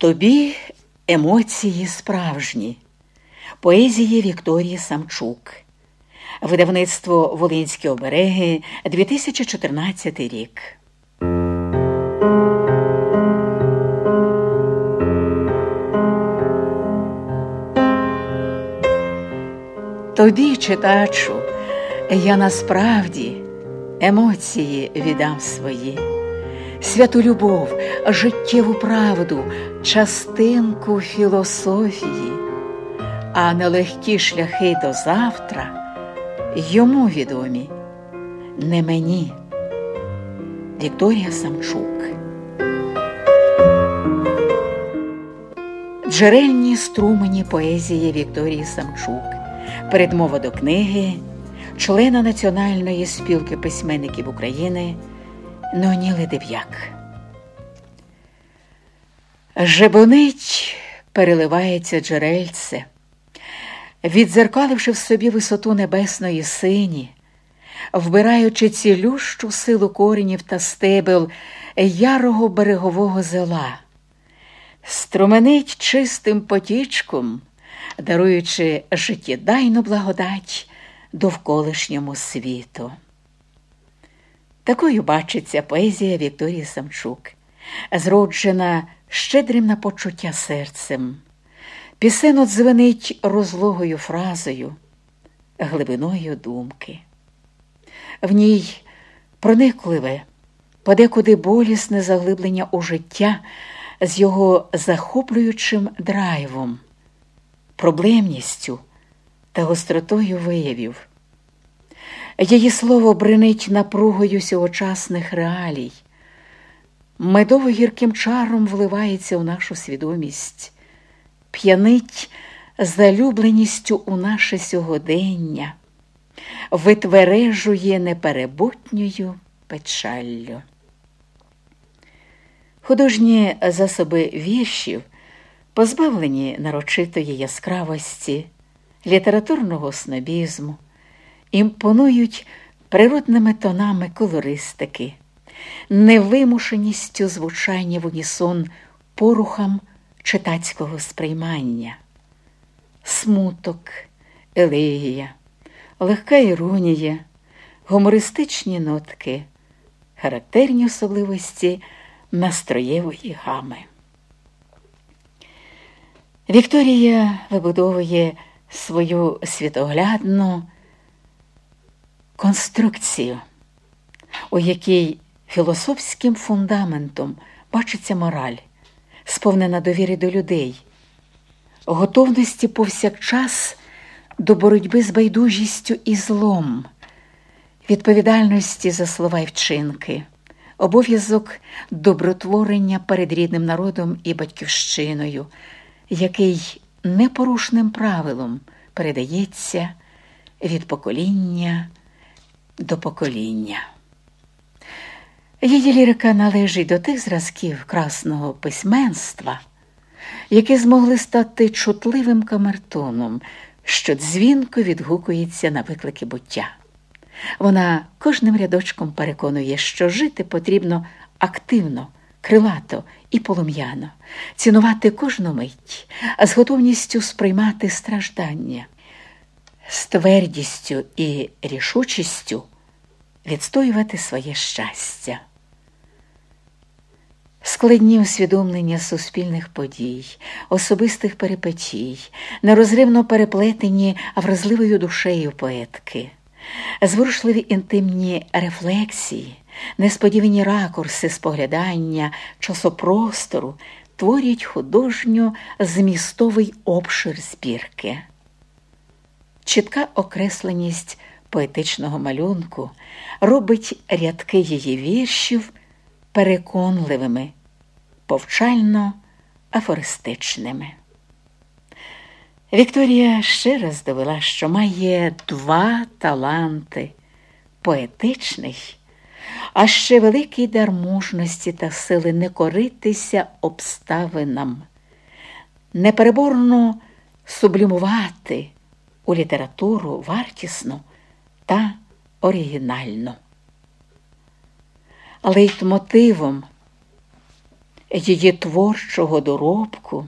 Тобі емоції справжні. Поезії Вікторії Самчук. Видавництво Волинські обереги 2014 рік. Тобі, читачу, я насправді емоції віддам свої, святу любов, життєву правду, частинку філософії, а нелегкі шляхи до завтра йому відомі, не мені. Вікторія Самчук. Джерельні струмені поезії Вікторії Самчук. Передмова до книги члена Національної спілки письменників України Ноніли Дев'як. Жебонить переливається джерельце, відзеркаливши в собі висоту небесної сині, вбираючи цілющу силу коренів та стебел ярого берегового зела, струменить чистим потічком даруючи життєдайну благодать довколишньому світу. Такою бачиться поезія Вікторії Самчук, зроджена щедрим на почуття серцем. Пісен дзвенить розлогою фразою, глибиною думки. В ній проникливе, подекуди болісне заглиблення у життя з його захоплюючим драйвом проблемністю та гостротою виявів. Її слово бринить напругою сьогочасних реалій, медово гірким чаром вливається у нашу свідомість, п'янить залюбленістю у наше сьогодення, витвережує неперебутньою печаллю. Художні засоби віршів позбавлені нарочитої яскравості, літературного снобізму, імпонують природними тонами колористики, невимушеністю звучання в унісон порухам читацького сприймання, смуток, елегія, легка іронія, гумористичні нотки, характерні особливості настроєвої гами. Вікторія вибудовує свою світоглядну конструкцію, у якій філософським фундаментом бачиться мораль, сповнена довіри до людей, готовності повсякчас до боротьби з байдужістю і злом, відповідальності за слова й вчинки, обов'язок добротворення перед рідним народом і батьківщиною який непорушним правилом передається від покоління до покоління. Її лірика належить до тих зразків красного письменства, які змогли стати чутливим камертоном, що дзвінко відгукується на виклики буття. Вона кожним рядочком переконує, що жити потрібно активно крилато і полум'яно, цінувати кожну мить, а з готовністю сприймати страждання, з твердістю і рішучістю відстоювати своє щастя. Складні усвідомлення суспільних подій, особистих перипетій, нерозривно переплетені вразливою душею поетки, зворушливі інтимні рефлексії, несподівані ракурси споглядання часопростору творять художньо змістовий обшир збірки. Чітка окресленість поетичного малюнку робить рядки її віршів переконливими, повчально афористичними. Вікторія ще раз довела, що має два таланти поетичний а ще великий дар мужності та сили не коритися обставинам, непереборно сублімувати у літературу вартісну та оригінальну. Лейтмотивом її творчого доробку